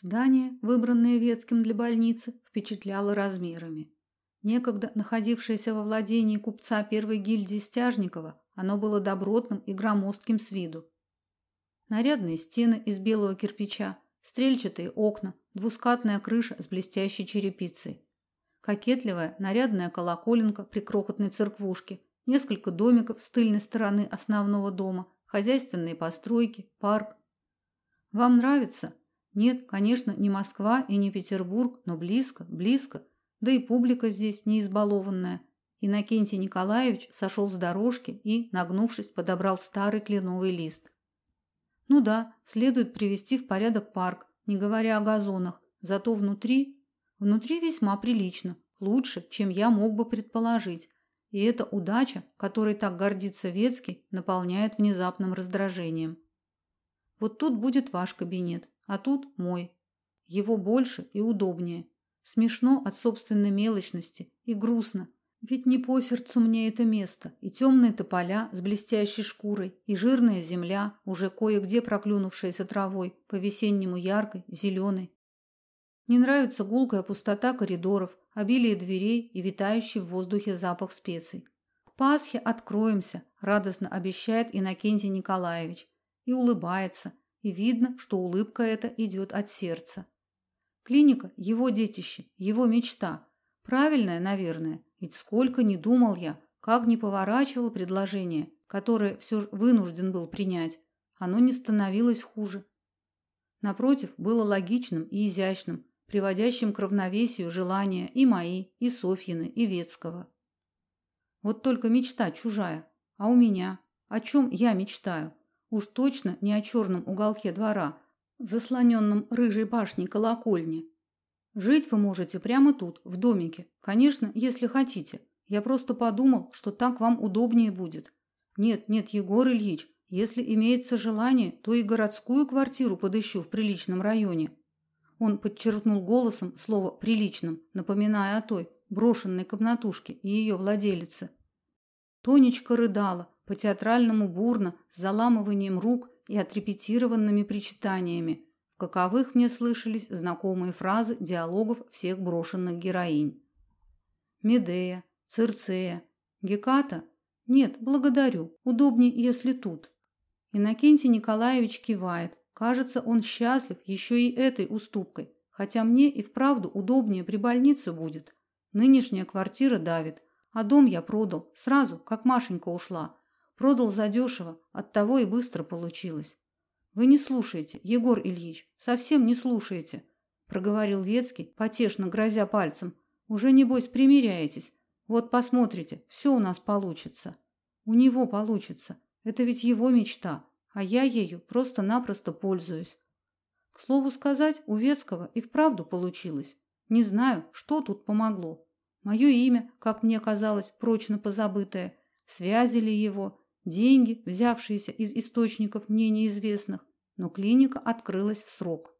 Здание, выбранное Ветским для больницы, впечатляло размерами. Некогда находившееся во владении купца первой гильдии Стяжникова, оно было добротным и громоздким с виду. Нарядные стены из белого кирпича, стрельчатые окна, двускатная крыша с блестящей черепицей. Кокетливая нарядная колоколенка при крохотной церквушке, несколько домиков с тыльной стороны основного дома, хозяйственные постройки, парк. Вам нравится? Нет, конечно, не Москва и не Петербург, но близко, близко. Да и публика здесь не избалованная. Иннокентий Николаевич сошел с дорожки и, нагнувшись, подобрал старый кленовый лист. Ну да, следует привести в порядок парк, не говоря о газонах. Зато внутри, внутри весьма прилично, лучше, чем я мог бы предположить. И эта удача, которой так гордится Ветский, наполняет внезапным раздражением. Вот тут будет ваш кабинет, а тут мой. Его больше и удобнее. Смешно от собственной мелочности и грустно. Ведь не по сердцу мне это место, и темные тополя с блестящей шкурой, и жирная земля, уже кое-где проклюнувшаяся травой, по-весеннему яркой, зеленой. Не нравится гулкая пустота коридоров, обилие дверей и витающий в воздухе запах специй. К Пасхе откроемся, радостно обещает Иннокентий Николаевич, и улыбается, и видно, что улыбка эта идет от сердца. Клиника – его детище, его мечта. Правильная, наверное, ведь сколько не думал я, как не поворачивал предложение, которое все вынужден был принять, оно не становилось хуже. Напротив, было логичным и изящным, приводящим к равновесию желания и мои, и Софьины, и Ветского. Вот только мечта чужая, а у меня, о чем я мечтаю? Уж точно не о черном уголке двора, заслоненном рыжей башней колокольни. Жить вы можете прямо тут, в домике. Конечно, если хотите. Я просто подумал, что так вам удобнее будет. Нет, нет, Егор Ильич, если имеется желание, то и городскую квартиру подыщу в приличном районе. Он подчеркнул голосом слово приличным, напоминая о той брошенной комнатушке и ее владелице. Тонечка рыдала, по-театральному бурно, с заламыванием рук и отрепетированными причитаниями, в каковых мне слышались знакомые фразы диалогов всех брошенных героинь. Медея, Цирцея, Геката? Нет, благодарю. Удобнее, если тут. Иннокентий Николаевич кивает. Кажется, он счастлив еще и этой уступкой, хотя мне и вправду удобнее при больнице будет. Нынешняя квартира давит, а дом я продал сразу, как Машенька ушла. Продал задешево, оттого и быстро получилось. Вы не слушаете, Егор Ильич, совсем не слушаете, проговорил Ветский, потешно грозя пальцем. Уже небось примиряетесь. Вот посмотрите, все у нас получится. У него получится. Это ведь его мечта, а я ею просто-напросто пользуюсь. К слову сказать, у Ветского и вправду получилось. Не знаю, что тут помогло. Мое имя, как мне казалось, прочно позабытое, связи ли его, деньги, взявшиеся из источников мне неизвестных, но клиника открылась в срок.